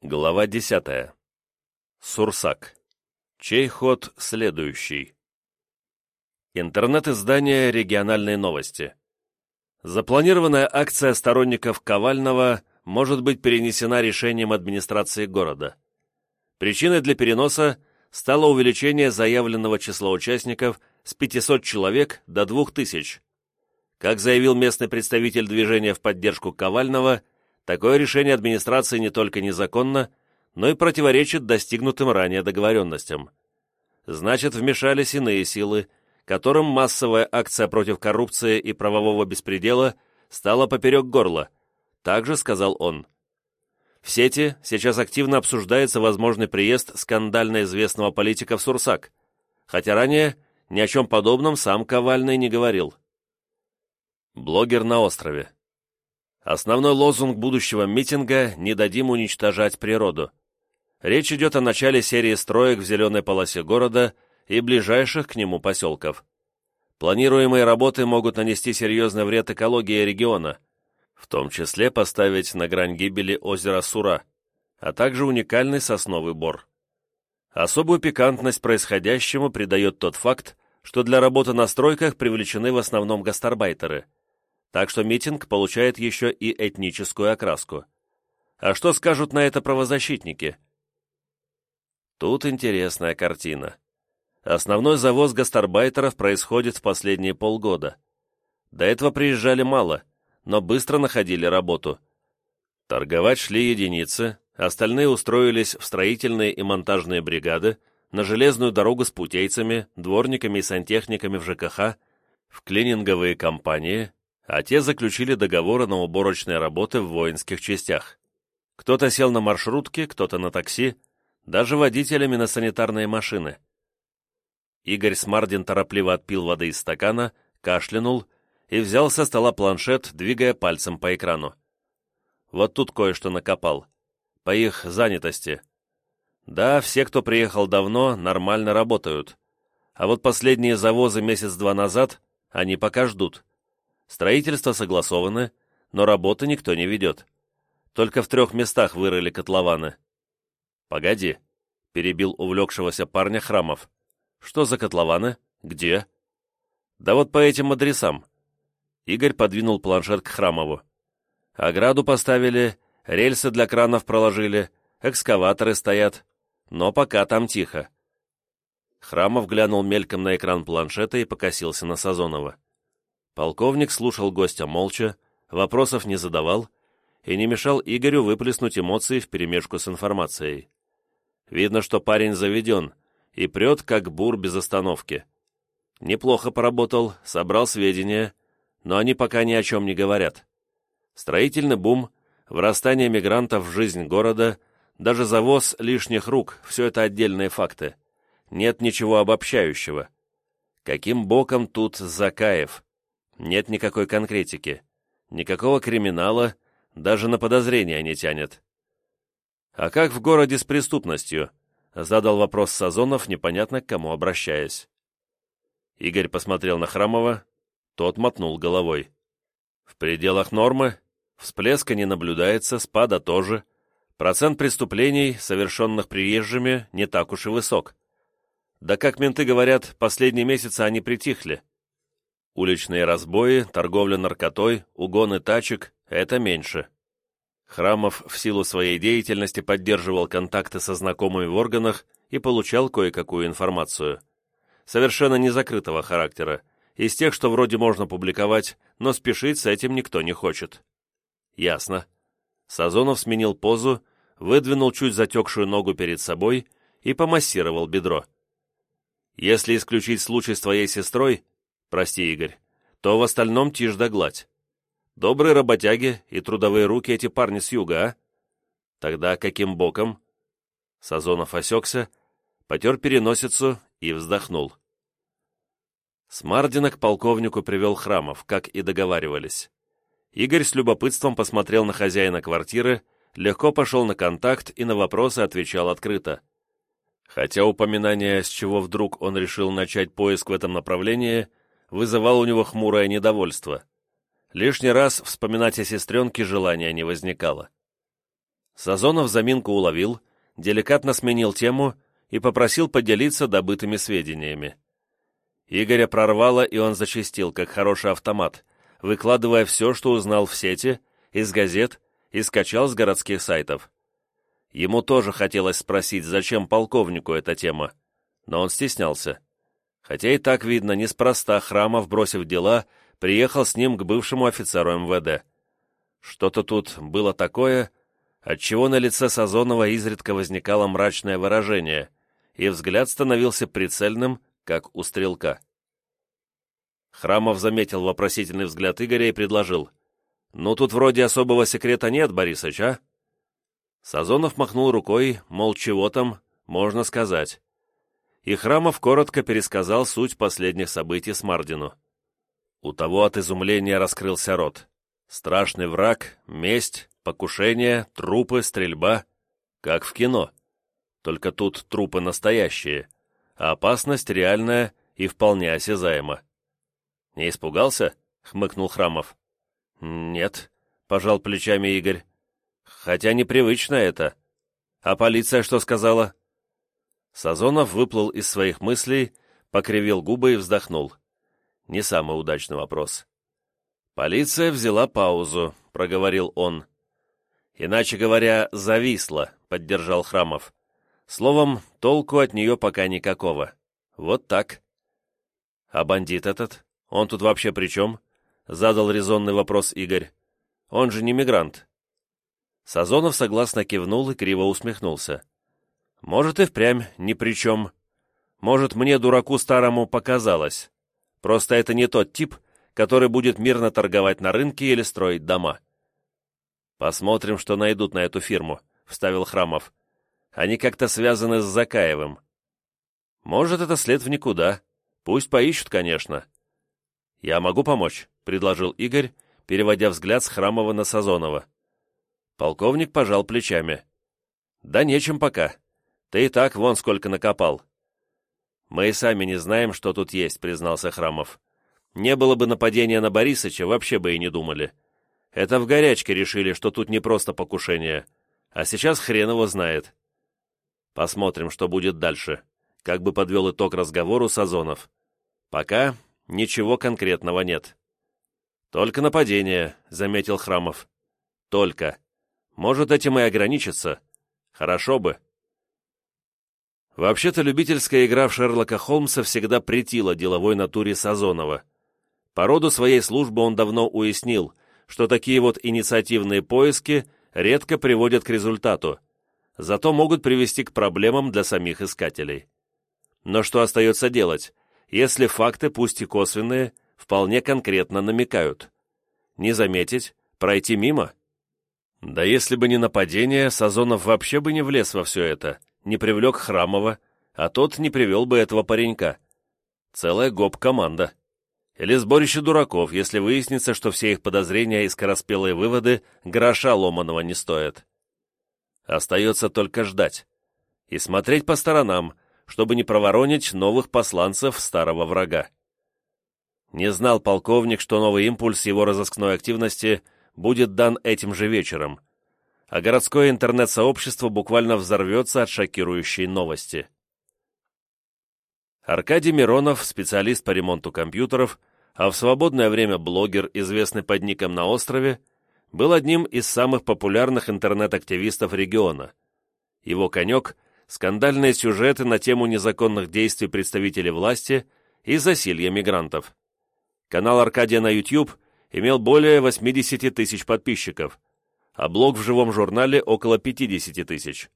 Глава 10. Сурсак. Чей ход следующий? Интернет-издание «Региональные новости». Запланированная акция сторонников Ковального может быть перенесена решением администрации города. Причиной для переноса стало увеличение заявленного числа участников с 500 человек до 2000. Как заявил местный представитель движения в поддержку Ковального – Такое решение администрации не только незаконно, но и противоречит достигнутым ранее договоренностям. Значит, вмешались иные силы, которым массовая акция против коррупции и правового беспредела стала поперек горла, также сказал он. В сети сейчас активно обсуждается возможный приезд скандально известного политика в Сурсак, хотя ранее ни о чем подобном сам Ковальный не говорил. Блогер на острове. Основной лозунг будущего митинга «Не дадим уничтожать природу». Речь идет о начале серии строек в зеленой полосе города и ближайших к нему поселков. Планируемые работы могут нанести серьезный вред экологии региона, в том числе поставить на грань гибели озера Сура, а также уникальный сосновый бор. Особую пикантность происходящему придает тот факт, что для работы на стройках привлечены в основном гастарбайтеры – так что митинг получает еще и этническую окраску. А что скажут на это правозащитники? Тут интересная картина. Основной завоз гастарбайтеров происходит в последние полгода. До этого приезжали мало, но быстро находили работу. Торговать шли единицы, остальные устроились в строительные и монтажные бригады, на железную дорогу с путейцами, дворниками и сантехниками в ЖКХ, в клининговые компании, а те заключили договоры на уборочные работы в воинских частях. Кто-то сел на маршрутке, кто-то на такси, даже водителями на санитарные машины. Игорь Смардин торопливо отпил воды из стакана, кашлянул и взял со стола планшет, двигая пальцем по экрану. Вот тут кое-что накопал. По их занятости. Да, все, кто приехал давно, нормально работают. А вот последние завозы месяц-два назад, они пока ждут. Строительство согласовано, но работы никто не ведет. Только в трех местах вырыли котлованы. «Погоди», — перебил увлекшегося парня Храмов. «Что за котлованы? Где?» «Да вот по этим адресам». Игорь подвинул планшет к Храмову. «Ограду поставили, рельсы для кранов проложили, экскаваторы стоят, но пока там тихо». Храмов глянул мельком на экран планшета и покосился на Сазонова. Полковник слушал гостя молча, вопросов не задавал и не мешал Игорю выплеснуть эмоции вперемешку с информацией. Видно, что парень заведен и прет, как бур без остановки. Неплохо поработал, собрал сведения, но они пока ни о чем не говорят. Строительный бум, врастание мигрантов в жизнь города, даже завоз лишних рук – все это отдельные факты. Нет ничего обобщающего. Каким боком тут Закаев? Нет никакой конкретики. Никакого криминала, даже на подозрения не тянет. «А как в городе с преступностью?» — задал вопрос Сазонов, непонятно к кому обращаясь. Игорь посмотрел на Храмова, тот мотнул головой. «В пределах нормы, всплеска не наблюдается, спада тоже. Процент преступлений, совершенных приезжими, не так уж и высок. Да как менты говорят, последние месяцы они притихли. Уличные разбои, торговля наркотой, угоны тачек – это меньше. Храмов в силу своей деятельности поддерживал контакты со знакомыми в органах и получал кое-какую информацию. Совершенно незакрытого характера, из тех, что вроде можно публиковать, но спешить с этим никто не хочет. Ясно. Сазонов сменил позу, выдвинул чуть затекшую ногу перед собой и помассировал бедро. Если исключить случай с твоей сестрой, прости, Игорь, то в остальном тишь да гладь. Добрые работяги и трудовые руки эти парни с юга, а? Тогда каким боком? Сазонов осекся, потер переносицу и вздохнул. Смардина к полковнику привел Храмов, как и договаривались. Игорь с любопытством посмотрел на хозяина квартиры, легко пошел на контакт и на вопросы отвечал открыто. Хотя упоминание, с чего вдруг он решил начать поиск в этом направлении, вызывал у него хмурое недовольство. Лишний раз вспоминать о сестренке желания не возникало. Сазонов заминку уловил, деликатно сменил тему и попросил поделиться добытыми сведениями. Игоря прорвало, и он зачастил, как хороший автомат, выкладывая все, что узнал в сети, из газет и скачал с городских сайтов. Ему тоже хотелось спросить, зачем полковнику эта тема, но он стеснялся. Хотя и так видно, неспроста Храмов, бросив дела, приехал с ним к бывшему офицеру МВД. Что-то тут было такое, отчего на лице Сазонова изредка возникало мрачное выражение, и взгляд становился прицельным, как у стрелка. Храмов заметил вопросительный взгляд Игоря и предложил. «Ну, тут вроде особого секрета нет, Борисыч, а?» Сазонов махнул рукой, мол, чего там, можно сказать. И Храмов коротко пересказал суть последних событий с Мардину. У того от изумления раскрылся рот. Страшный враг, месть, покушение, трупы, стрельба. Как в кино. Только тут трупы настоящие, а опасность реальная и вполне осязаема. «Не испугался?» — хмыкнул Храмов. «Нет», — пожал плечами Игорь. «Хотя непривычно это. А полиция что сказала?» Сазонов выплыл из своих мыслей, покривил губы и вздохнул. Не самый удачный вопрос. «Полиция взяла паузу», — проговорил он. «Иначе говоря, зависла», — поддержал Храмов. «Словом, толку от нее пока никакого. Вот так». «А бандит этот? Он тут вообще при чем?» — задал резонный вопрос Игорь. «Он же не мигрант». Сазонов согласно кивнул и криво усмехнулся. Может, и впрямь ни при чем. Может, мне, дураку старому, показалось. Просто это не тот тип, который будет мирно торговать на рынке или строить дома. «Посмотрим, что найдут на эту фирму», — вставил Храмов. «Они как-то связаны с Закаевым». «Может, это след в никуда. Пусть поищут, конечно». «Я могу помочь», — предложил Игорь, переводя взгляд с Храмова на Сазонова. Полковник пожал плечами. «Да нечем пока. Ты и так вон сколько накопал». «Мы и сами не знаем, что тут есть», — признался Храмов. «Не было бы нападения на Борисыча, вообще бы и не думали. Это в горячке решили, что тут не просто покушение. А сейчас хрен его знает». «Посмотрим, что будет дальше», — как бы подвел итог разговору Сазонов. «Пока ничего конкретного нет». «Только нападение», — заметил Храмов. «Только. Может, этим и ограничиться. Хорошо бы». Вообще-то любительская игра в Шерлока Холмса всегда претила деловой натуре Сазонова. По роду своей службы он давно уяснил, что такие вот инициативные поиски редко приводят к результату, зато могут привести к проблемам для самих искателей. Но что остается делать, если факты, пусть и косвенные, вполне конкретно намекают? Не заметить, пройти мимо? Да если бы не нападение, Сазонов вообще бы не влез во все это, не привлек Храмова, а тот не привел бы этого паренька. Целая гоп-команда. Или сборище дураков, если выяснится, что все их подозрения и скороспелые выводы гроша ломаного не стоят. Остается только ждать. И смотреть по сторонам, чтобы не проворонить новых посланцев старого врага. Не знал полковник, что новый импульс его разыскной активности будет дан этим же вечером, а городское интернет-сообщество буквально взорвется от шокирующей новости. Аркадий Миронов, специалист по ремонту компьютеров, а в свободное время блогер, известный под ником на острове, был одним из самых популярных интернет-активистов региона. Его конек – скандальные сюжеты на тему незаконных действий представителей власти и засилья мигрантов. Канал Аркадия на YouTube имел более 80 тысяч подписчиков, а блог в живом журнале около 50 тысяч.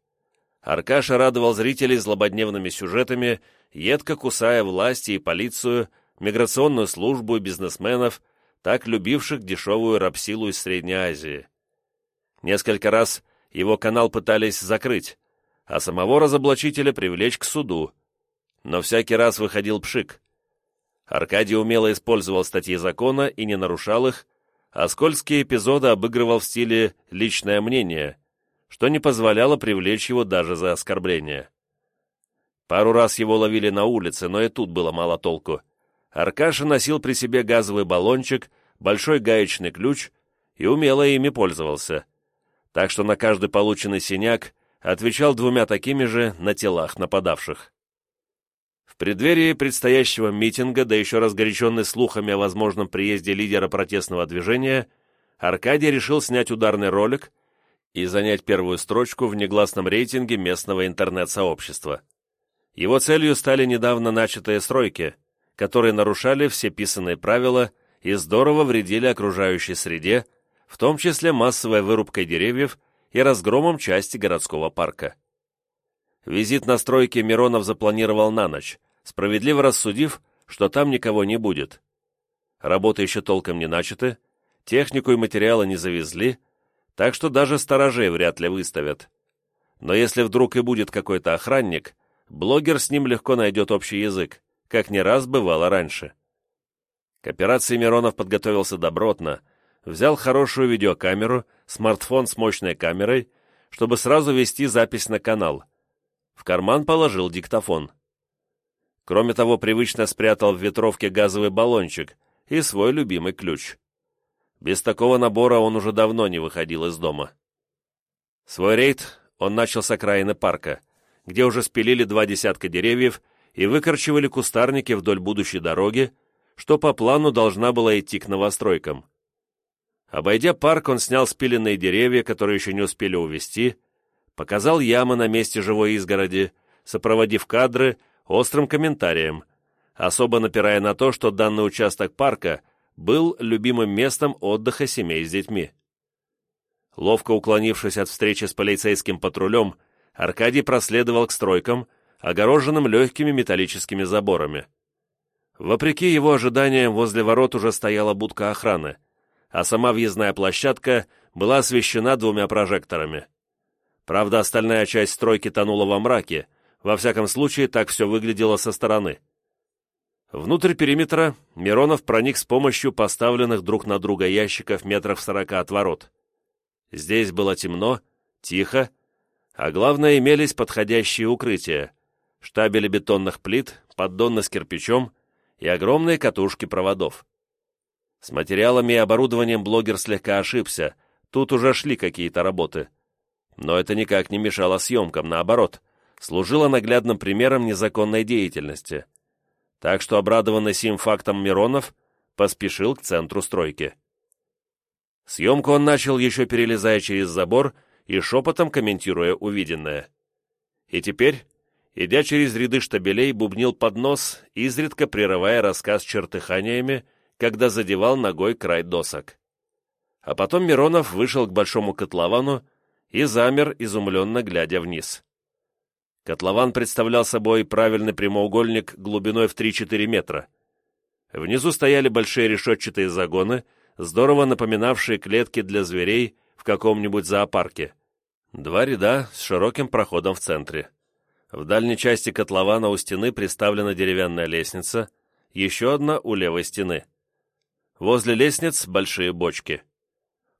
Аркаша радовал зрителей злободневными сюжетами, едко кусая власти и полицию, миграционную службу и бизнесменов, так любивших дешевую рабсилу из Средней Азии. Несколько раз его канал пытались закрыть, а самого разоблачителя привлечь к суду. Но всякий раз выходил пшик. Аркадий умело использовал статьи закона и не нарушал их, а скользкие эпизоды обыгрывал в стиле «личное мнение», что не позволяло привлечь его даже за оскорбление. Пару раз его ловили на улице, но и тут было мало толку. Аркаша носил при себе газовый баллончик, большой гаечный ключ и умело ими пользовался. так что на каждый полученный синяк отвечал двумя такими же на телах нападавших. Преддверии предстоящего митинга, да еще разгоряченный слухами о возможном приезде лидера протестного движения, Аркадий решил снять ударный ролик и занять первую строчку в негласном рейтинге местного интернет-сообщества. Его целью стали недавно начатые стройки, которые нарушали все писанные правила и здорово вредили окружающей среде, в том числе массовой вырубкой деревьев и разгромом части городского парка. Визит на стройки Миронов запланировал на ночь, справедливо рассудив, что там никого не будет. Работы еще толком не начаты, технику и материалы не завезли, так что даже сторожей вряд ли выставят. Но если вдруг и будет какой-то охранник, блогер с ним легко найдет общий язык, как не раз бывало раньше. К операции Миронов подготовился добротно, взял хорошую видеокамеру, смартфон с мощной камерой, чтобы сразу вести запись на канал. В карман положил диктофон. Кроме того, привычно спрятал в ветровке газовый баллончик и свой любимый ключ. Без такого набора он уже давно не выходил из дома. Свой рейд он начал с окраины парка, где уже спилили два десятка деревьев и выкорчевали кустарники вдоль будущей дороги, что по плану должна была идти к новостройкам. Обойдя парк, он снял спиленные деревья, которые еще не успели увести, показал ямы на месте живой изгороди, сопроводив кадры острым комментарием, особо напирая на то, что данный участок парка был любимым местом отдыха семей с детьми. Ловко уклонившись от встречи с полицейским патрулем, Аркадий проследовал к стройкам, огороженным легкими металлическими заборами. Вопреки его ожиданиям, возле ворот уже стояла будка охраны, а сама въездная площадка была освещена двумя прожекторами. Правда, остальная часть стройки тонула во мраке, во всяком случае, так все выглядело со стороны. Внутрь периметра Миронов проник с помощью поставленных друг на друга ящиков метров сорока от ворот. Здесь было темно, тихо, а главное, имелись подходящие укрытия, штабели бетонных плит, поддоны с кирпичом и огромные катушки проводов. С материалами и оборудованием блогер слегка ошибся, тут уже шли какие-то работы. Но это никак не мешало съемкам, наоборот, служило наглядным примером незаконной деятельности – так что обрадованный сим фактом Миронов поспешил к центру стройки. Съемку он начал, еще перелезая через забор и шепотом комментируя увиденное. И теперь, идя через ряды штабелей, бубнил под нос, изредка прерывая рассказ чертыханиями, когда задевал ногой край досок. А потом Миронов вышел к большому котловану и замер, изумленно глядя вниз. Котлован представлял собой правильный прямоугольник глубиной в 3-4 метра. Внизу стояли большие решетчатые загоны, здорово напоминавшие клетки для зверей в каком-нибудь зоопарке. Два ряда с широким проходом в центре. В дальней части котлована у стены приставлена деревянная лестница, еще одна у левой стены. Возле лестниц большие бочки.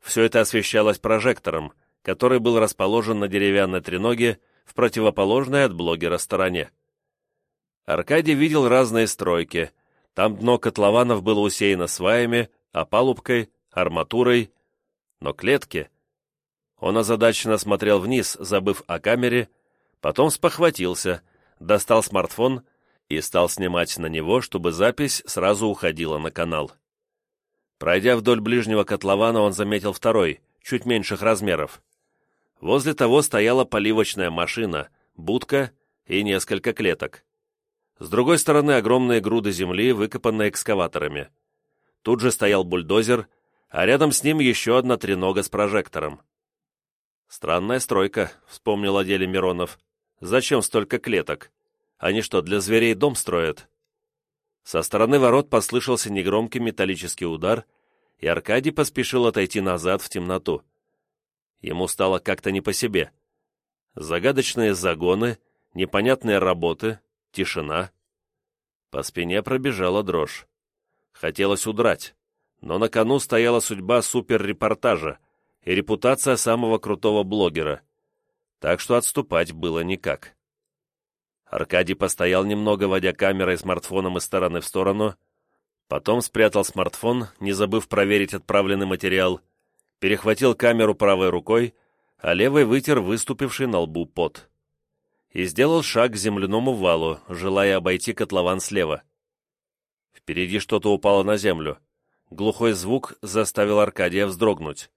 Все это освещалось прожектором, который был расположен на деревянной треноге в противоположной от блогера стороне. Аркадий видел разные стройки. Там дно котлованов было усеяно сваями, опалубкой, арматурой. Но клетки... Он озадаченно смотрел вниз, забыв о камере, потом спохватился, достал смартфон и стал снимать на него, чтобы запись сразу уходила на канал. Пройдя вдоль ближнего котлована, он заметил второй, чуть меньших размеров. Возле того стояла поливочная машина, будка и несколько клеток. С другой стороны огромные груды земли, выкопанные экскаваторами. Тут же стоял бульдозер, а рядом с ним еще одна тренога с прожектором. «Странная стройка», — вспомнил о деле Миронов. «Зачем столько клеток? Они что, для зверей дом строят?» Со стороны ворот послышался негромкий металлический удар, и Аркадий поспешил отойти назад в темноту. Ему стало как-то не по себе. Загадочные загоны, непонятные работы, тишина. По спине пробежала дрожь. Хотелось удрать, но на кону стояла судьба суперрепортажа и репутация самого крутого блогера, так что отступать было никак. Аркадий постоял немного, водя камерой смартфоном из стороны в сторону, потом спрятал смартфон, не забыв проверить отправленный материал, перехватил камеру правой рукой, а левой вытер выступивший на лбу пот. И сделал шаг к земляному валу, желая обойти котлован слева. Впереди что-то упало на землю. Глухой звук заставил Аркадия вздрогнуть.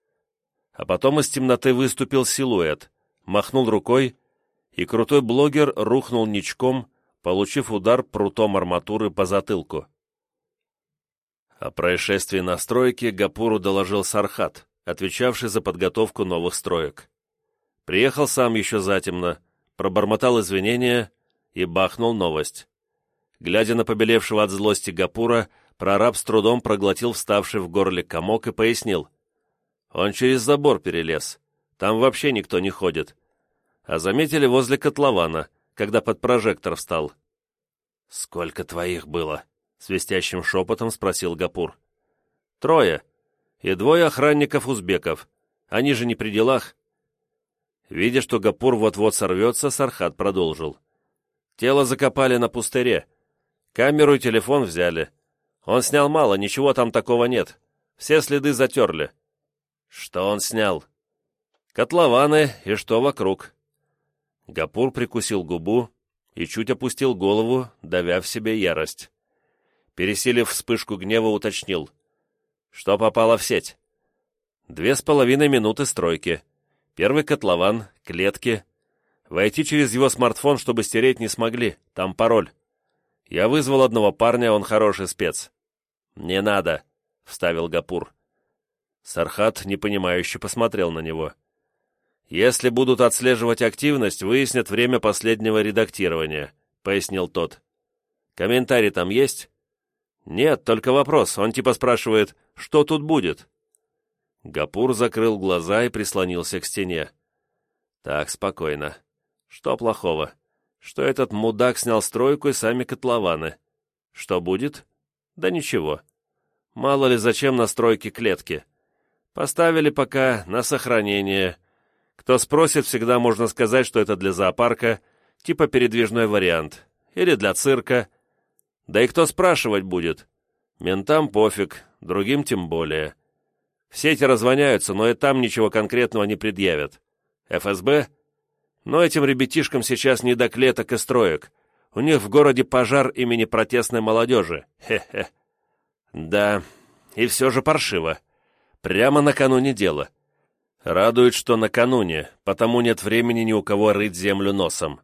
А потом из темноты выступил силуэт, махнул рукой, и крутой блогер рухнул ничком, получив удар прутом арматуры по затылку. О происшествии на стройке Гапуру доложил Сархат, отвечавший за подготовку новых строек. Приехал сам еще затемно, пробормотал извинения и бахнул новость. Глядя на побелевшего от злости Гапура, прораб с трудом проглотил вставший в горле комок и пояснил. Он через забор перелез. Там вообще никто не ходит. А заметили возле котлована, когда под прожектор встал. «Сколько твоих было?» — свистящим шепотом спросил Гапур. «Трое. И двое охранников-узбеков. Они же не при делах». Видя, что Гапур вот-вот сорвется, Сархат продолжил. «Тело закопали на пустыре. Камеру и телефон взяли. Он снял мало, ничего там такого нет. Все следы затерли». «Что он снял?» «Котлованы и что вокруг». Гапур прикусил губу и чуть опустил голову, давя в себе ярость. Пересилив вспышку гнева, уточнил. «Что попало в сеть?» «Две с половиной минуты стройки. Первый котлован, клетки. Войти через его смартфон, чтобы стереть, не смогли. Там пароль. Я вызвал одного парня, он хороший спец». «Не надо», — вставил Гапур. Сархат непонимающе посмотрел на него. «Если будут отслеживать активность, выяснят время последнего редактирования», — пояснил тот. «Комментарий там есть?» «Нет, только вопрос. Он типа спрашивает, что тут будет?» Гапур закрыл глаза и прислонился к стене. «Так, спокойно. Что плохого? Что этот мудак снял стройку и сами котлованы? Что будет? Да ничего. Мало ли зачем на стройке клетки. Поставили пока на сохранение, кто спросит, всегда можно сказать, что это для зоопарка, типа передвижной вариант, или для цирка. Да и кто спрашивать будет? Ментам пофиг, другим тем более. Все эти развоняются, но и там ничего конкретного не предъявят. ФСБ? Но этим ребятишкам сейчас не до клеток и строек. У них в городе пожар имени протестной молодежи. Хе-хе. Да, и все же паршиво. Прямо накануне дела. Радует, что накануне, потому нет времени ни у кого рыть землю носом.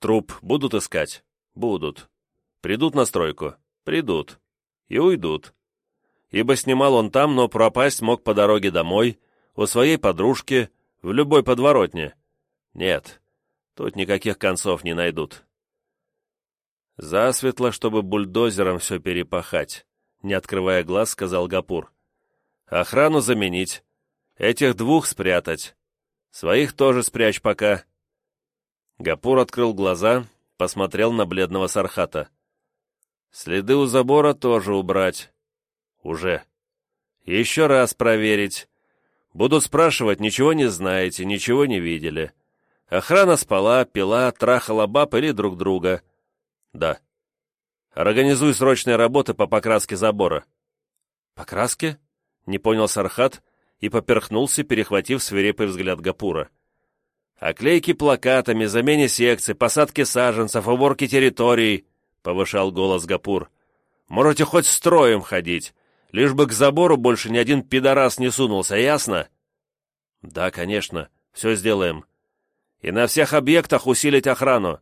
Труп будут искать? Будут. Придут на стройку? Придут. И уйдут. Ибо снимал он там, но пропасть мог по дороге домой, у своей подружки, в любой подворотне. Нет, тут никаких концов не найдут. Засветло, чтобы бульдозером все перепахать, не открывая глаз, сказал Гапур. Охрану заменить, Этих двух спрятать. Своих тоже спрячь пока». Гапур открыл глаза, посмотрел на бледного Сархата. «Следы у забора тоже убрать». «Уже». «Еще раз проверить. Будут спрашивать, ничего не знаете, ничего не видели. Охрана спала, пила, трахала баб или друг друга». «Да». «Организуй срочные работы по покраске забора». «Покраске?» — не понял Сархат, и поперхнулся, перехватив свирепый взгляд Гапура. «Оклейки плакатами, замене секций, посадки саженцев, уборки территорий», — повышал голос Гапур. «Можете хоть строем ходить, лишь бы к забору больше ни один пидорас не сунулся, ясно?» «Да, конечно, все сделаем. И на всех объектах усилить охрану.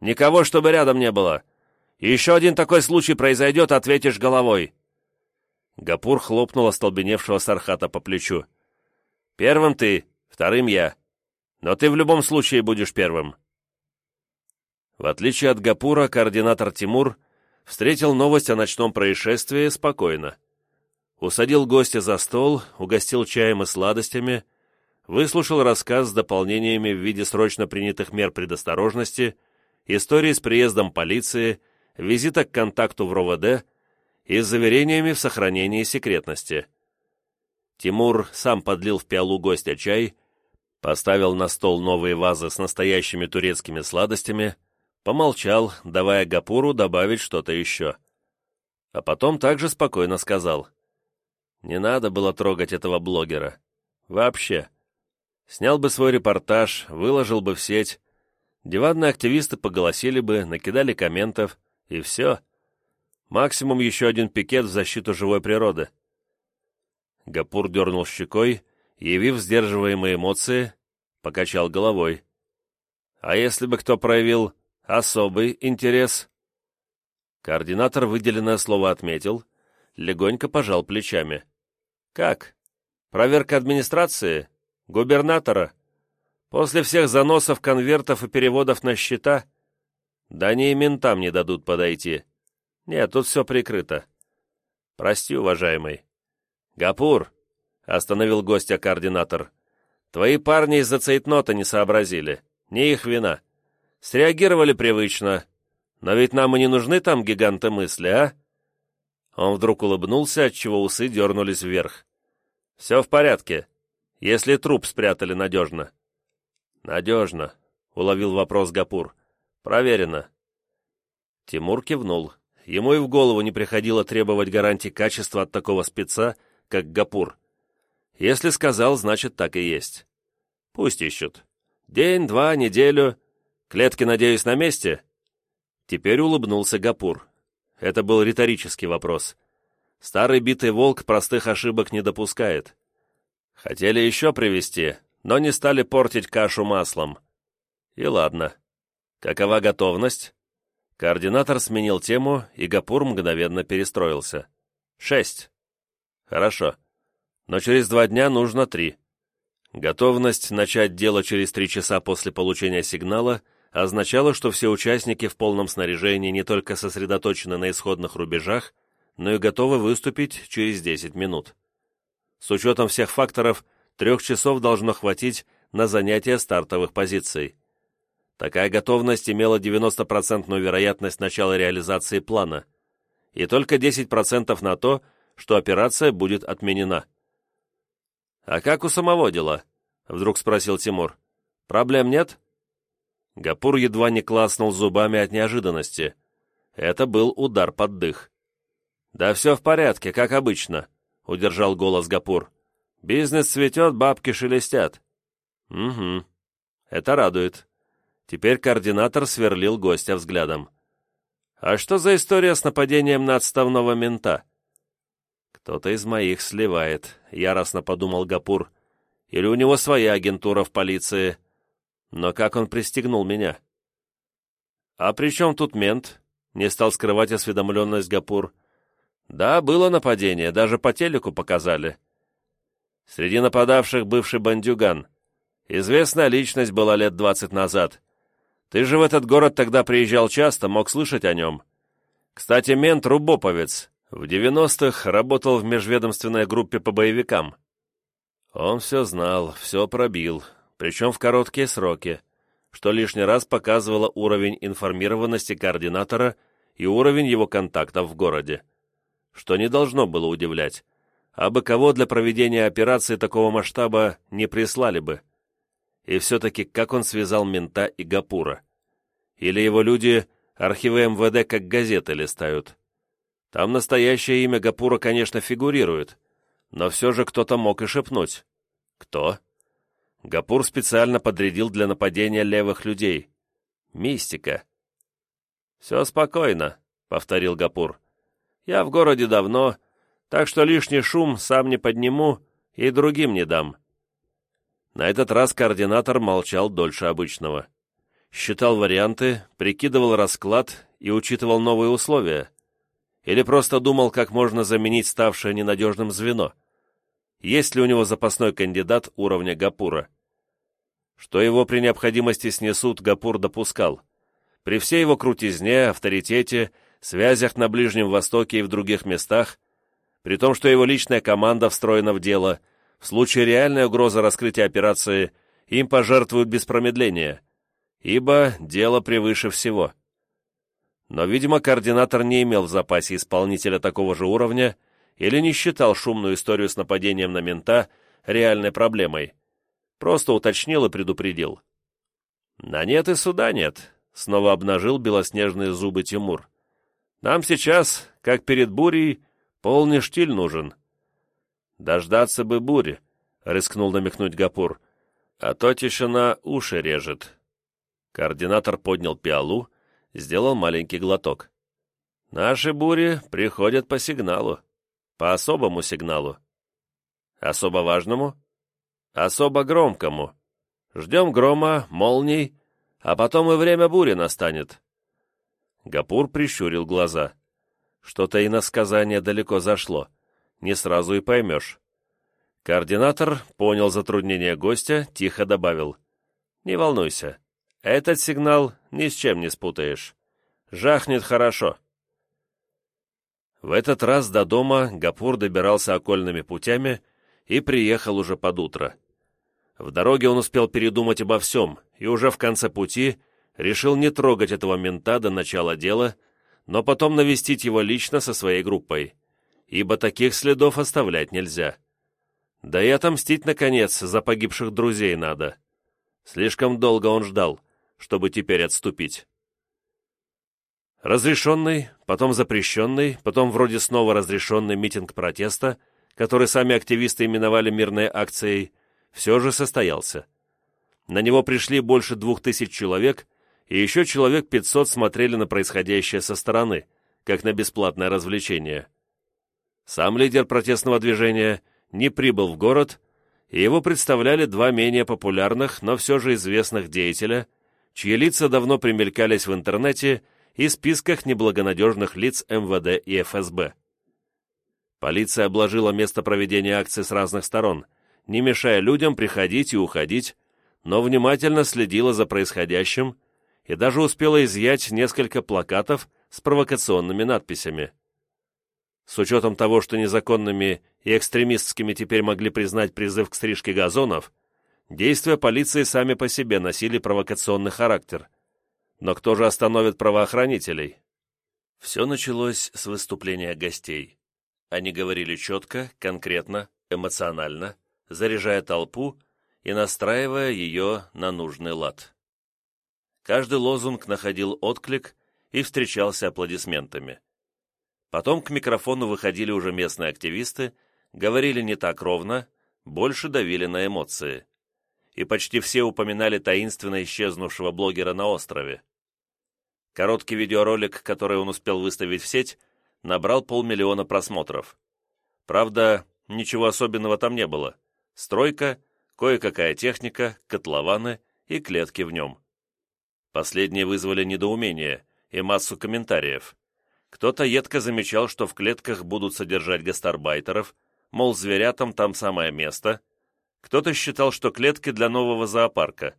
Никого, чтобы рядом не было. Еще один такой случай произойдет, ответишь головой». Гапур хлопнул остолбеневшего Сархата по плечу. «Первым ты, вторым я. Но ты в любом случае будешь первым». В отличие от Гапура, координатор Тимур встретил новость о ночном происшествии спокойно. Усадил гостя за стол, угостил чаем и сладостями, выслушал рассказ с дополнениями в виде срочно принятых мер предосторожности, истории с приездом полиции, визита к контакту в РОВД — и с заверениями в сохранении секретности. Тимур сам подлил в пиалу гостя чай, поставил на стол новые вазы с настоящими турецкими сладостями, помолчал, давая Гапуру добавить что-то еще. А потом также спокойно сказал. «Не надо было трогать этого блогера. Вообще. Снял бы свой репортаж, выложил бы в сеть. Диванные активисты поголосили бы, накидали комментов, и все. Максимум еще один пикет в защиту живой природы. Гапур дернул щекой, явив сдерживаемые эмоции, покачал головой. А если бы кто проявил особый интерес? Координатор выделенное слово отметил, легонько пожал плечами. Как? Проверка администрации? Губернатора? После всех заносов, конвертов и переводов на счета? Да они и ментам не дадут подойти. Нет, тут все прикрыто. Прости, уважаемый. Гапур, остановил гостя координатор. Твои парни из-за цейтнота не сообразили. Не их вина. Среагировали привычно. Но ведь нам и не нужны там гиганты мысли, а? Он вдруг улыбнулся, отчего усы дернулись вверх. «Все в порядке, если труп спрятали надежно». «Надежно», — уловил вопрос Гапур. «Проверено». Тимур кивнул. Ему и в голову не приходило требовать гарантий качества от такого спеца, как Гапур. Если сказал, значит, так и есть. Пусть ищут. День, два, неделю. Клетки, надеюсь, на месте?» Теперь улыбнулся Гапур. Это был риторический вопрос. Старый битый волк простых ошибок не допускает. Хотели еще привести, но не стали портить кашу маслом. И ладно. Какова готовность? Координатор сменил тему, и Гапур мгновенно перестроился. Шесть. Хорошо. Но через два дня нужно три. Готовность начать дело через три часа после получения сигнала означало, что все участники в полном снаряжении не только сосредоточены на исходных рубежах, но и готовы выступить через 10 минут. С учетом всех факторов, трех часов должно хватить на занятие стартовых позиций. Такая готовность имела 90% вероятность начала реализации плана, и только 10% на то, что операция будет отменена. «А как у самого дела?» — вдруг спросил Тимур. «Проблем нет?» Гапур едва не класнул зубами от неожиданности. Это был удар под дых. «Да все в порядке, как обычно», — удержал голос Гапур. «Бизнес цветет, бабки шелестят». «Угу. Это радует». Теперь координатор сверлил гостя взглядом. «А что за история с нападением на отставного мента?» «Кто-то из моих сливает», — яростно подумал Гапур. «Или у него своя агентура в полиции». Но как он пристегнул меня? «А при чем тут мент?» — не стал скрывать осведомленность Гапур. «Да, было нападение, даже по телеку показали». Среди нападавших бывший бандюган. Известная личность была лет двадцать назад. Ты же в этот город тогда приезжал часто, мог слышать о нем. Кстати, мент Рубоповец. В девяностых работал в межведомственной группе по боевикам. Он все знал, все пробил, причем в короткие сроки, что лишний раз показывало уровень информированности координатора и уровень его контактов в городе. Что не должно было удивлять, а бы кого для проведения операции такого масштаба не прислали бы. И все-таки как он связал мента и Гапура? Или его люди архивы МВД как газеты листают? Там настоящее имя Гапура, конечно, фигурирует, но все же кто-то мог и шепнуть. Кто? Гапур специально подрядил для нападения левых людей. Мистика. «Все спокойно», — повторил Гапур. «Я в городе давно, так что лишний шум сам не подниму и другим не дам». На этот раз координатор молчал дольше обычного. Считал варианты, прикидывал расклад и учитывал новые условия. Или просто думал, как можно заменить ставшее ненадежным звено — есть ли у него запасной кандидат уровня Гапура. Что его при необходимости снесут, Гапур допускал. При всей его крутизне, авторитете, связях на Ближнем Востоке и в других местах, при том, что его личная команда встроена в дело, в случае реальной угрозы раскрытия операции им пожертвуют без промедления, ибо дело превыше всего. Но, видимо, координатор не имел в запасе исполнителя такого же уровня, или не считал шумную историю с нападением на мента реальной проблемой. Просто уточнил и предупредил. «На нет и суда нет», — снова обнажил белоснежные зубы Тимур. «Нам сейчас, как перед бурей, полный штиль нужен». «Дождаться бы бури», — рискнул намекнуть Гапур. А то тишина уши режет». Координатор поднял пиалу, сделал маленький глоток. «Наши бури приходят по сигналу, по особому сигналу. Особо важному? Особо громкому. Ждем грома, молний, а потом и время бури настанет». Гапур прищурил глаза. Что-то и на сказание далеко зашло. Не сразу и поймешь. Координатор понял затруднение гостя, тихо добавил. «Не волнуйся, этот сигнал ни с чем не спутаешь. Жахнет хорошо». В этот раз до дома Гапур добирался окольными путями и приехал уже под утро. В дороге он успел передумать обо всем и уже в конце пути решил не трогать этого мента до начала дела, но потом навестить его лично со своей группой, ибо таких следов оставлять нельзя. Да и отомстить, наконец, за погибших друзей надо. Слишком долго он ждал, чтобы теперь отступить. Разрешенный, потом запрещенный, потом вроде снова разрешенный митинг протеста, который сами активисты именовали мирной акцией, все же состоялся. На него пришли больше двух тысяч человек, и еще человек 500 смотрели на происходящее со стороны, как на бесплатное развлечение. Сам лидер протестного движения не прибыл в город, и его представляли два менее популярных, но все же известных деятеля, чьи лица давно примелькались в интернете и списках неблагонадежных лиц МВД и ФСБ. Полиция обложила место проведения акции с разных сторон, не мешая людям приходить и уходить, но внимательно следила за происходящим и даже успела изъять несколько плакатов с провокационными надписями. С учетом того, что незаконными и экстремистскими теперь могли признать призыв к стрижке газонов, действия полиции сами по себе носили провокационный характер. Но кто же остановит правоохранителей? Все началось с выступления гостей. Они говорили четко, конкретно, эмоционально, заряжая толпу и настраивая ее на нужный лад. Каждый лозунг находил отклик и встречался аплодисментами. Потом к микрофону выходили уже местные активисты, говорили не так ровно, больше давили на эмоции. И почти все упоминали таинственно исчезнувшего блогера на острове. Короткий видеоролик, который он успел выставить в сеть, набрал полмиллиона просмотров. Правда, ничего особенного там не было. Стройка, кое-какая техника, котлованы и клетки в нем. Последние вызвали недоумение и массу комментариев. Кто-то едко замечал, что в клетках будут содержать гастарбайтеров, мол, зверятам там самое место. Кто-то считал, что клетки для нового зоопарка.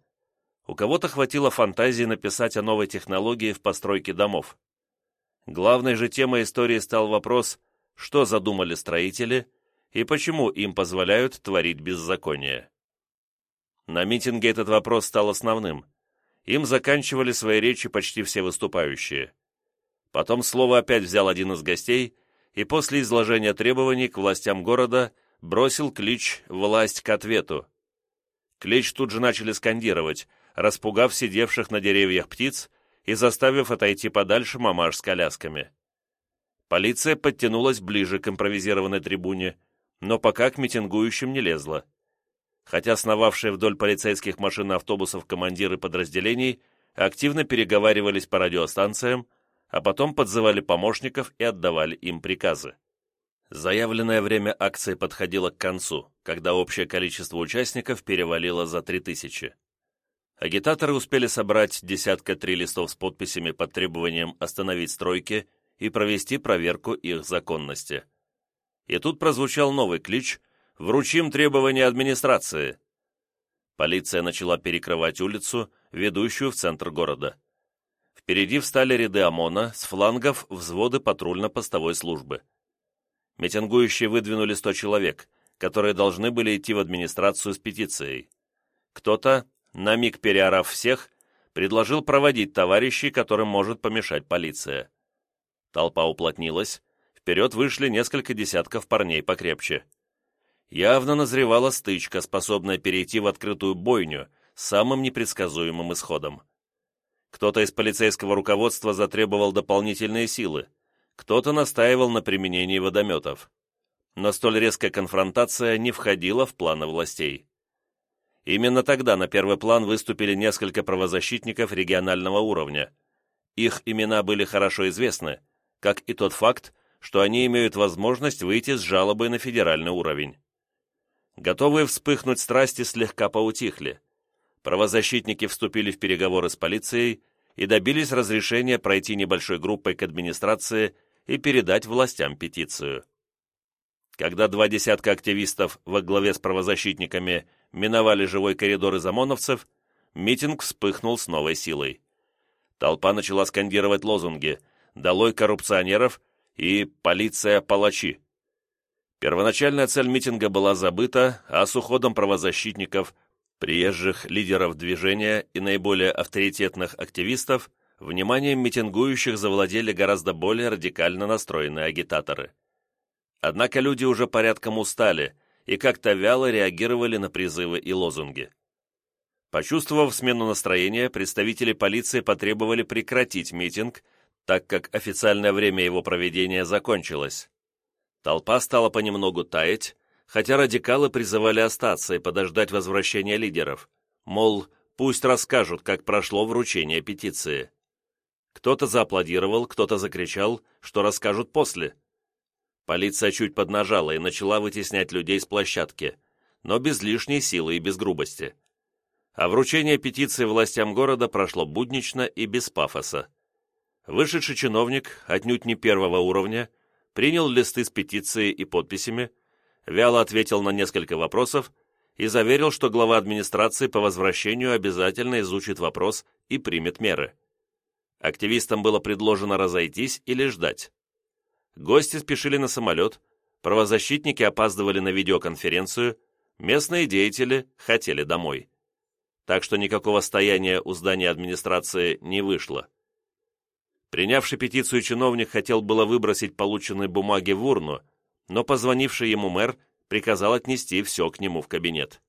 У кого-то хватило фантазии написать о новой технологии в постройке домов. Главной же темой истории стал вопрос, что задумали строители и почему им позволяют творить беззаконие. На митинге этот вопрос стал основным. Им заканчивали свои речи почти все выступающие. Потом слово опять взял один из гостей и после изложения требований к властям города бросил клич «Власть к ответу». Клич тут же начали скандировать, распугав сидевших на деревьях птиц и заставив отойти подальше мамаш с колясками. Полиция подтянулась ближе к импровизированной трибуне, но пока к митингующим не лезла. Хотя сновавшие вдоль полицейских машин и автобусов командиры подразделений активно переговаривались по радиостанциям, а потом подзывали помощников и отдавали им приказы. Заявленное время акции подходило к концу, когда общее количество участников перевалило за 3000. Агитаторы успели собрать десятка три листов с подписями под требованием остановить стройки и провести проверку их законности. И тут прозвучал новый клич «Вручим требования администрации». Полиция начала перекрывать улицу, ведущую в центр города. Впереди встали ряды ОМОНа, с флангов взводы патрульно-постовой службы. Митингующие выдвинули 100 человек, которые должны были идти в администрацию с петицией. Кто-то, на миг переорав всех, предложил проводить товарищей, которым может помешать полиция. Толпа уплотнилась, вперед вышли несколько десятков парней покрепче. Явно назревала стычка, способная перейти в открытую бойню с самым непредсказуемым исходом. Кто-то из полицейского руководства затребовал дополнительные силы, кто-то настаивал на применении водометов. Но столь резкая конфронтация не входила в планы властей Именно тогда на первый план выступили несколько правозащитников регионального уровня. Их имена были хорошо известны, как и тот факт, что они имеют возможность выйти с жалобой на федеральный уровень. Готовые вспыхнуть страсти слегка поутихли. Правозащитники вступили в переговоры с полицией и добились разрешения пройти небольшой группой к администрации и передать властям петицию. Когда два десятка активистов во главе с правозащитниками миновали живой коридор из ОМОНовцев, митинг вспыхнул с новой силой. Толпа начала скандировать лозунги «Долой коррупционеров» и «Полиция палачи». Первоначальная цель митинга была забыта, а с уходом правозащитников, приезжих лидеров движения и наиболее авторитетных активистов, вниманием митингующих завладели гораздо более радикально настроенные агитаторы. Однако люди уже порядком устали и как-то вяло реагировали на призывы и лозунги. Почувствовав смену настроения, представители полиции потребовали прекратить митинг, так как официальное время его проведения закончилось. Толпа стала понемногу таять, хотя радикалы призывали остаться и подождать возвращения лидеров, мол, пусть расскажут, как прошло вручение петиции. Кто-то зааплодировал, кто-то закричал, что расскажут после – Полиция чуть поднажала и начала вытеснять людей с площадки, но без лишней силы и без грубости. А вручение петиции властям города прошло буднично и без пафоса. Вышедший чиновник, отнюдь не первого уровня, принял листы с петицией и подписями, вяло ответил на несколько вопросов и заверил, что глава администрации по возвращению обязательно изучит вопрос и примет меры. Активистам было предложено разойтись или ждать. Гости спешили на самолет, правозащитники опаздывали на видеоконференцию, местные деятели хотели домой. Так что никакого стояния у здания администрации не вышло. Принявший петицию чиновник хотел было выбросить полученные бумаги в урну, но позвонивший ему мэр приказал отнести все к нему в кабинет.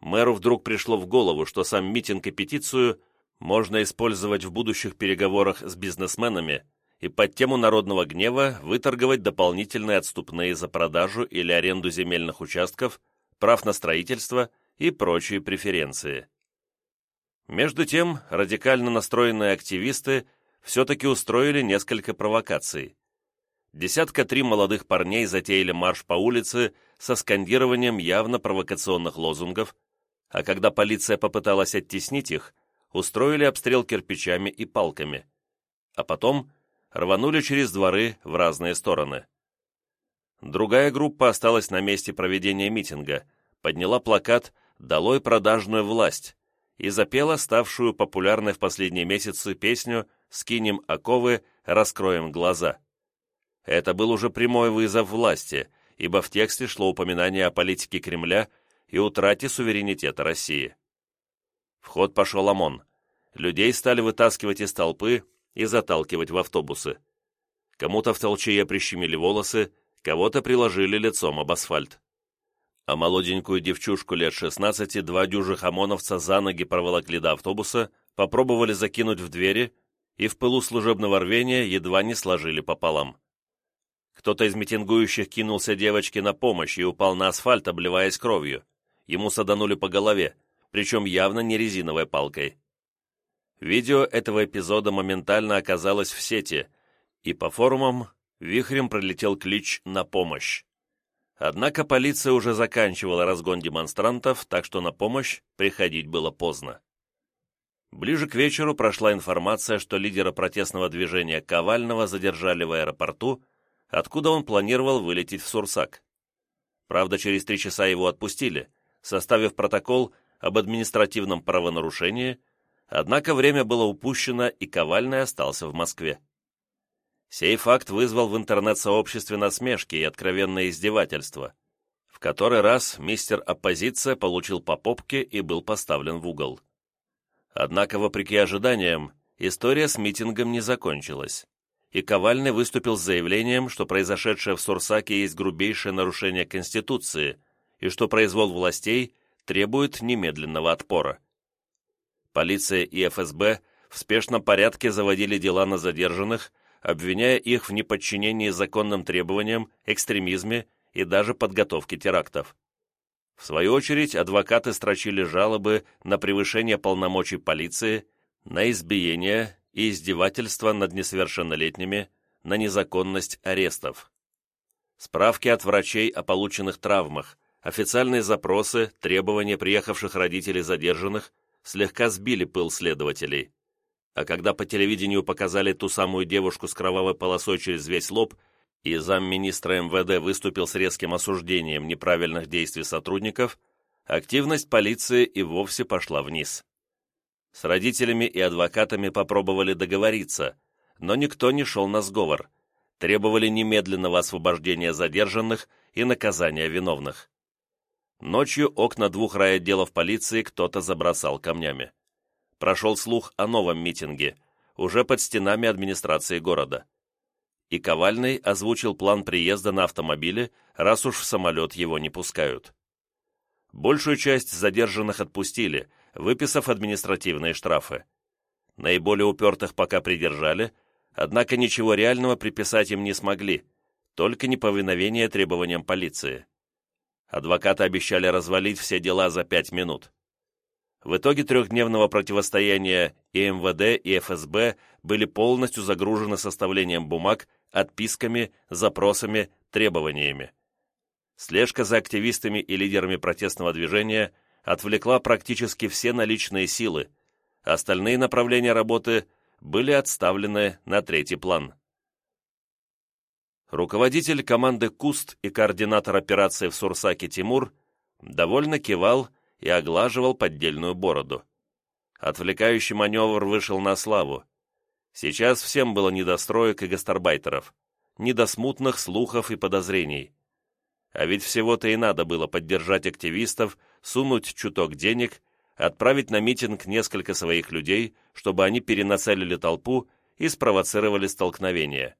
Мэру вдруг пришло в голову, что сам митинг и петицию можно использовать в будущих переговорах с бизнесменами, и под тему народного гнева выторговать дополнительные отступные за продажу или аренду земельных участков, прав на строительство и прочие преференции. Между тем, радикально настроенные активисты все-таки устроили несколько провокаций. Десятка три молодых парней затеяли марш по улице со скандированием явно провокационных лозунгов, а когда полиция попыталась оттеснить их, устроили обстрел кирпичами и палками. А потом рванули через дворы в разные стороны. Другая группа осталась на месте проведения митинга, подняла плакат «Долой продажную власть» и запела ставшую популярной в последние месяцы песню «Скинем оковы, раскроем глаза». Это был уже прямой вызов власти, ибо в тексте шло упоминание о политике Кремля и утрате суверенитета России. В ход пошел ОМОН. Людей стали вытаскивать из толпы и заталкивать в автобусы. Кому-то в толчее прищемили волосы, кого-то приложили лицом об асфальт. А молоденькую девчушку лет 16 два дюжих ОМОНовца за ноги проволокли до автобуса, попробовали закинуть в двери и в пылу служебного рвения едва не сложили пополам. Кто-то из митингующих кинулся девочке на помощь и упал на асфальт, обливаясь кровью. Ему саданули по голове, причем явно не резиновой палкой. Видео этого эпизода моментально оказалось в сети, и по форумам вихрем пролетел клич «на помощь». Однако полиция уже заканчивала разгон демонстрантов, так что на помощь приходить было поздно. Ближе к вечеру прошла информация, что лидера протестного движения Ковального задержали в аэропорту, откуда он планировал вылететь в Сурсак. Правда, через три часа его отпустили, составив протокол об административном правонарушении – Однако время было упущено, и Ковальный остался в Москве. Сей факт вызвал в интернет-сообществе насмешки и откровенное издевательство. В который раз мистер Оппозиция получил по попке и был поставлен в угол. Однако, вопреки ожиданиям, история с митингом не закончилась, и Ковальный выступил с заявлением, что произошедшее в Сурсаке есть грубейшее нарушение Конституции и что произвол властей требует немедленного отпора. Полиция и ФСБ в спешном порядке заводили дела на задержанных, обвиняя их в неподчинении законным требованиям, экстремизме и даже подготовке терактов. В свою очередь, адвокаты строчили жалобы на превышение полномочий полиции, на избиение и издевательства над несовершеннолетними, на незаконность арестов. Справки от врачей о полученных травмах, официальные запросы, требования приехавших родителей задержанных слегка сбили пыл следователей. А когда по телевидению показали ту самую девушку с кровавой полосой через весь лоб, и замминистра МВД выступил с резким осуждением неправильных действий сотрудников, активность полиции и вовсе пошла вниз. С родителями и адвокатами попробовали договориться, но никто не шел на сговор, требовали немедленного освобождения задержанных и наказания виновных. Ночью окна двух райотделов полиции кто-то забросал камнями. Прошел слух о новом митинге, уже под стенами администрации города и Ковальный озвучил план приезда на автомобиле, раз уж в самолет его не пускают. Большую часть задержанных отпустили, выписав административные штрафы. Наиболее упертых пока придержали, однако ничего реального приписать им не смогли, только неповиновение требованиям полиции. Адвокаты обещали развалить все дела за пять минут. В итоге трехдневного противостояния и МВД, и ФСБ были полностью загружены составлением бумаг отписками, запросами, требованиями. Слежка за активистами и лидерами протестного движения отвлекла практически все наличные силы, остальные направления работы были отставлены на третий план. Руководитель команды «Куст» и координатор операции в Сурсаке Тимур довольно кивал и оглаживал поддельную бороду. Отвлекающий маневр вышел на славу, Сейчас всем было не до строек и гастарбайтеров, не до смутных слухов и подозрений. А ведь всего-то и надо было поддержать активистов, сунуть чуток денег, отправить на митинг несколько своих людей, чтобы они перенацелили толпу и спровоцировали столкновение.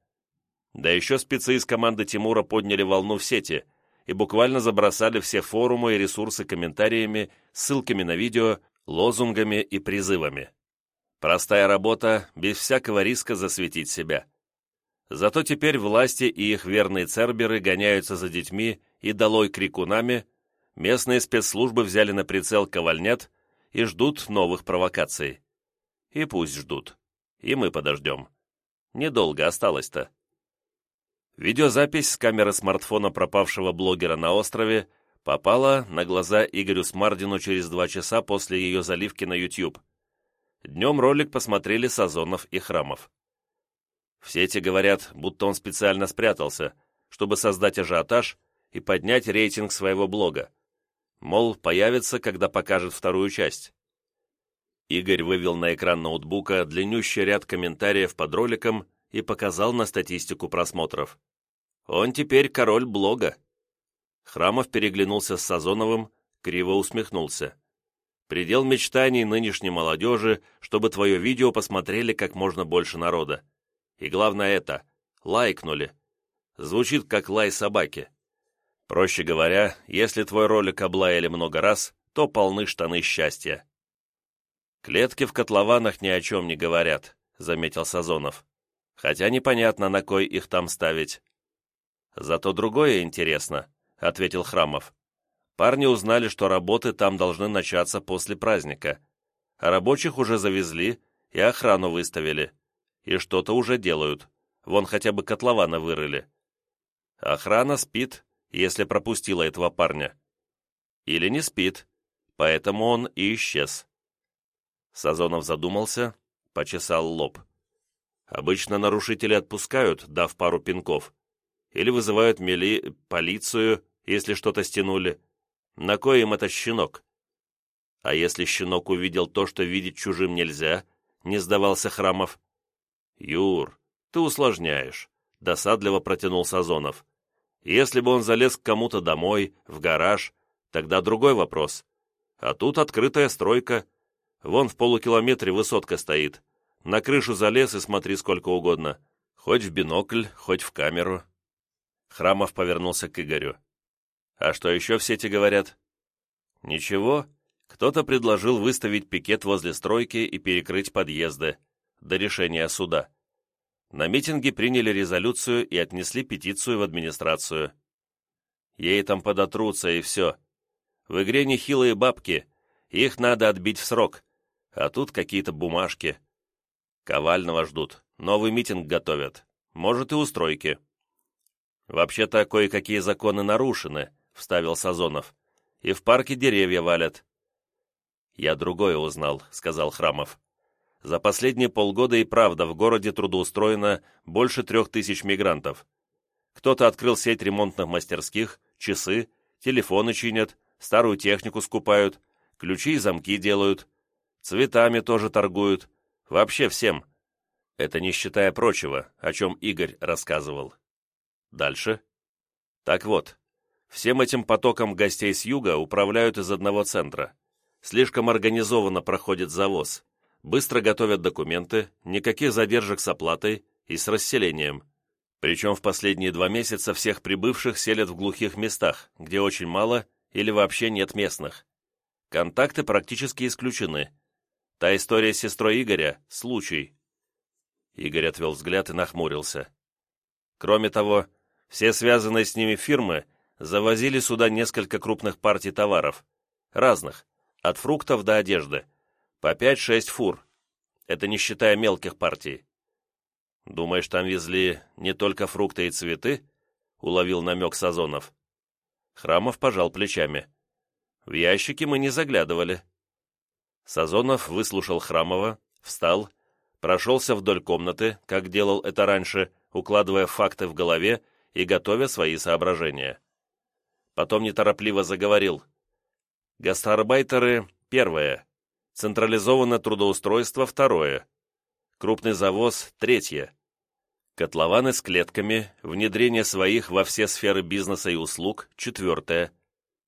Да еще спецы из команды Тимура подняли волну в сети и буквально забросали все форумы и ресурсы комментариями, ссылками на видео, лозунгами и призывами. Простая работа, без всякого риска засветить себя. Зато теперь власти и их верные церберы гоняются за детьми и долой крикунами, местные спецслужбы взяли на прицел ковальнят и ждут новых провокаций. И пусть ждут. И мы подождем. Недолго осталось-то. Видеозапись с камеры смартфона пропавшего блогера на острове попала на глаза Игорю Смардину через два часа после ее заливки на YouTube. Днем ролик посмотрели Сазонов и Храмов. В сети говорят, будто он специально спрятался, чтобы создать ажиотаж и поднять рейтинг своего блога. Мол, появится, когда покажет вторую часть. Игорь вывел на экран ноутбука длиннющий ряд комментариев под роликом и показал на статистику просмотров. Он теперь король блога. Храмов переглянулся с Сазоновым, криво усмехнулся. Предел мечтаний нынешней молодежи, чтобы твое видео посмотрели как можно больше народа. И главное это, лайкнули. Звучит как лай собаки. Проще говоря, если твой ролик облаяли много раз, то полны штаны счастья. «Клетки в котлованах ни о чем не говорят», — заметил Сазонов. «Хотя непонятно, на кой их там ставить». «Зато другое интересно», — ответил Храмов. Парни узнали, что работы там должны начаться после праздника. А рабочих уже завезли и охрану выставили. И что-то уже делают. Вон хотя бы котлована вырыли. Охрана спит, если пропустила этого парня. Или не спит, поэтому он и исчез. Сазонов задумался, почесал лоб. Обычно нарушители отпускают, дав пару пинков. Или вызывают мили... полицию, если что-то стянули. На кой им этот щенок? А если щенок увидел то, что видеть чужим нельзя, не сдавался Храмов? Юр, ты усложняешь, досадливо протянул Сазонов. Если бы он залез к кому-то домой, в гараж, тогда другой вопрос. А тут открытая стройка. Вон в полукилометре высотка стоит. На крышу залез и смотри сколько угодно. Хоть в бинокль, хоть в камеру. Храмов повернулся к Игорю. А что еще в сети говорят? Ничего. Кто-то предложил выставить пикет возле стройки и перекрыть подъезды. До решения суда. На митинге приняли резолюцию и отнесли петицию в администрацию. Ей там подотрутся и все. В игре нехилые бабки, их надо отбить в срок, а тут какие-то бумажки. Ковального ждут, новый митинг готовят, может и устройки. Вообще-то кое-какие законы нарушены, вставил Сазонов, и в парке деревья валят. «Я другое узнал», — сказал Храмов. «За последние полгода и правда в городе трудоустроено больше трех тысяч мигрантов. Кто-то открыл сеть ремонтных мастерских, часы, телефоны чинят, старую технику скупают, ключи и замки делают, цветами тоже торгуют, вообще всем. Это не считая прочего, о чем Игорь рассказывал. Дальше. Так вот, всем этим потоком гостей с юга управляют из одного центра. Слишком организованно проходит завоз. Быстро готовят документы, никаких задержек с оплатой и с расселением. Причем в последние два месяца всех прибывших селят в глухих местах, где очень мало или вообще нет местных. Контакты практически исключены. Та история с сестрой Игоря – случай. Игорь отвел взгляд и нахмурился. Кроме того, все связанные с ними фирмы завозили сюда несколько крупных партий товаров, разных, от фруктов до одежды. По 5-6 фур. Это не считая мелких партий. «Думаешь, там везли не только фрукты и цветы?» — уловил намек Сазонов. Храмов пожал плечами. «В ящики мы не заглядывали». Сазонов выслушал Храмова, встал, прошелся вдоль комнаты, как делал это раньше, укладывая факты в голове и готовя свои соображения. Потом неторопливо заговорил. Гастарбайтеры – первое. Централизованное трудоустройство – второе. Крупный завоз – третье. Котлованы с клетками, внедрение своих во все сферы бизнеса и услуг – четвертое.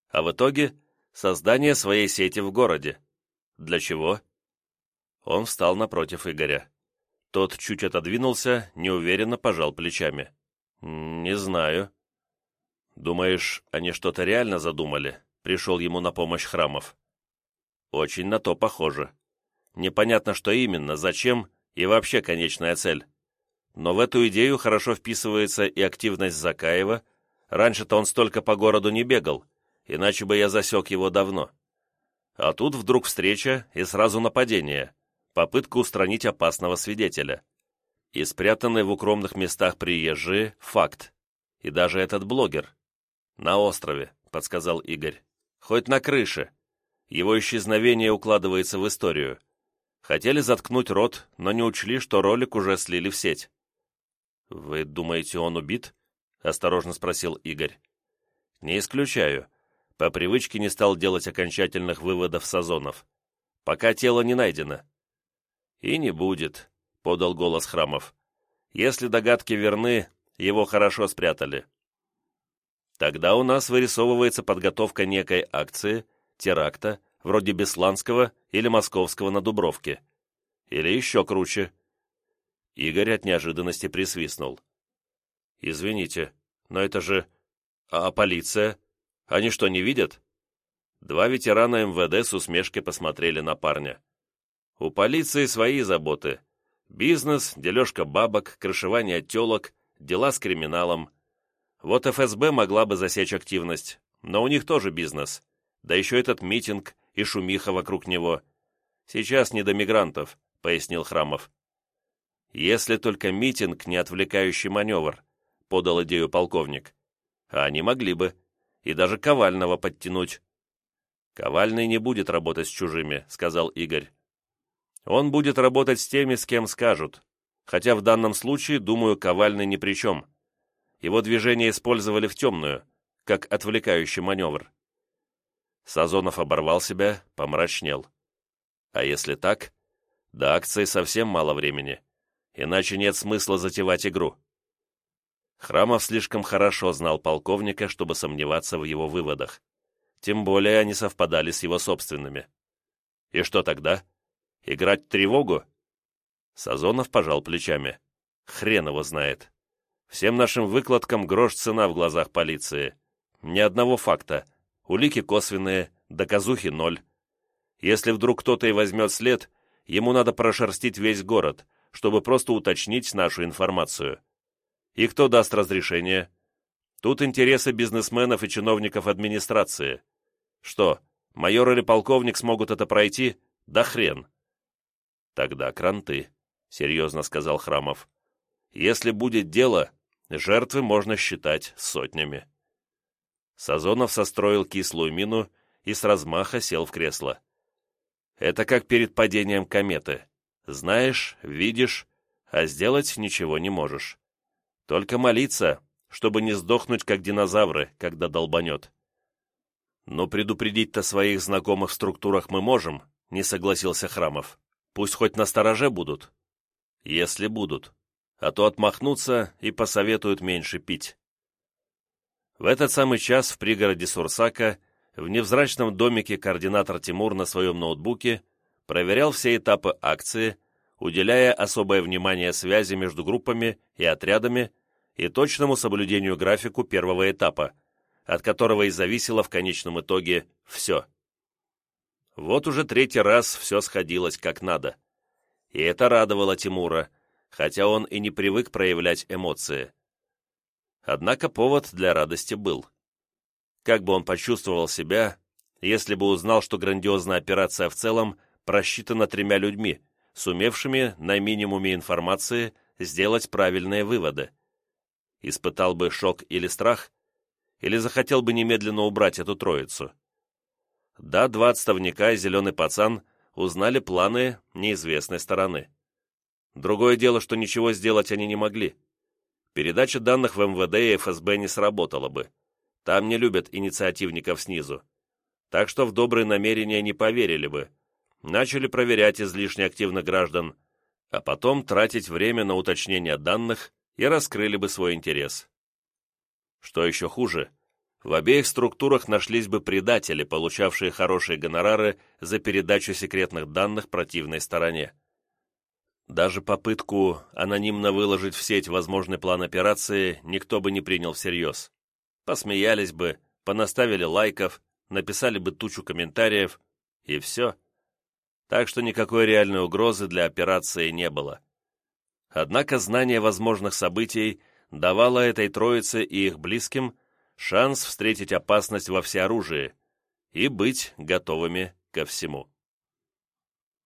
А в итоге – создание своей сети в городе. Для чего? Он встал напротив Игоря. Тот чуть отодвинулся, неуверенно пожал плечами. «Не знаю». «Думаешь, они что-то реально задумали?» пришел ему на помощь Храмов. Очень на то похоже. Непонятно, что именно, зачем и вообще конечная цель. Но в эту идею хорошо вписывается и активность Закаева. Раньше-то он столько по городу не бегал, иначе бы я засек его давно. А тут вдруг встреча и сразу нападение, попытка устранить опасного свидетеля. И спрятанный в укромных местах приезжие – факт. И даже этот блогер. На острове, подсказал Игорь. Хоть на крыше. Его исчезновение укладывается в историю. Хотели заткнуть рот, но не учли, что ролик уже слили в сеть. «Вы думаете, он убит?» — осторожно спросил Игорь. «Не исключаю. По привычке не стал делать окончательных выводов Сазонов. Пока тело не найдено». «И не будет», — подал голос Храмов. «Если догадки верны, его хорошо спрятали. Тогда у нас вырисовывается подготовка некой акции, теракта, вроде Бесланского или Московского на Дубровке. Или еще круче. Игорь от неожиданности присвистнул. «Извините, но это же... А полиция? Они что, не видят?» Два ветерана МВД с усмешкой посмотрели на парня. «У полиции свои заботы. Бизнес, дележка бабок, крышевание телок, дела с криминалом. Вот ФСБ могла бы засечь активность, но у них тоже бизнес. Да еще этот митинг и шумиха вокруг него. Сейчас не до мигрантов, пояснил Храмов. Если только митинг не отвлекающий маневр, подал идею полковник. А они могли бы. И даже Ковального подтянуть. «Ковальный не будет работать с чужими», — сказал Игорь. «Он будет работать с теми, с кем скажут. Хотя в данном случае, думаю, Ковальный ни при чем. Его движение использовали в темную, как отвлекающий маневр. Сазонов оборвал себя, помрачнел. А если так, до акции совсем мало времени, иначе нет смысла затевать игру. Храмов слишком хорошо знал полковника, чтобы сомневаться в его выводах. Тем более они совпадали с его собственными. И что тогда? Играть тревогу? Сазонов пожал плечами. Хрен его знает. Всем нашим выкладкам грош цена в глазах полиции. Ни одного факта. Улики косвенные, доказухи ноль. Если вдруг кто-то и возьмет след, ему надо прошерстить весь город, чтобы просто уточнить нашу информацию. И кто даст разрешение? Тут интересы бизнесменов и чиновников администрации. Что, майор или полковник смогут это пройти? Да хрен. Тогда кранты, серьезно сказал Храмов. Если будет дело, жертвы можно считать сотнями. Сазонов состроил кислую мину и с размаха сел в кресло. Это как перед падением кометы. Знаешь, видишь, а сделать ничего не можешь. Только молиться, чтобы не сдохнуть, как динозавры, когда долбанет. Но предупредить-то своих знакомых в структурах мы можем, не согласился Храмов. Пусть хоть на стороже будут. Если будут. А то отмахнутся и посоветуют меньше пить. В этот самый час в пригороде Сурсака, в невзрачном домике координатор Тимур на своем ноутбуке проверял все этапы акции, уделяя особое внимание связи между группами и отрядами и точному соблюдению графику первого этапа, от которого и зависело в конечном итоге все. Вот уже третий раз все сходилось как надо. И это радовало Тимура, хотя он и не привык проявлять эмоции. Однако повод для радости был. Как бы он почувствовал себя, если бы узнал, что грандиозная операция в целом просчитана тремя людьми, сумевшими на минимуме информации сделать правильные выводы. Испытал бы шок или страх, или захотел бы немедленно убрать эту троицу. Да, два отставника и зеленый пацан узнали планы неизвестной стороны. Другое дело, что ничего сделать они не могли. Передача данных в МВД и ФСБ не сработала бы. Там не любят инициативников снизу. Так что в добрые намерения не поверили бы, начали проверять излишне активных граждан, а потом тратить время на уточнение данных и раскрыли бы свой интерес. Что еще хуже, в обеих структурах нашлись бы предатели, получавшие хорошие гонорары за передачу секретных данных противной стороне. Даже попытку анонимно выложить в сеть возможный план операции никто бы не принял всерьез. Посмеялись бы, понаставили лайков, написали бы тучу комментариев, и все так что никакой реальной угрозы для операции не было. Однако знание возможных событий давало этой троице и их близким шанс встретить опасность во всеоружии и быть готовыми ко всему.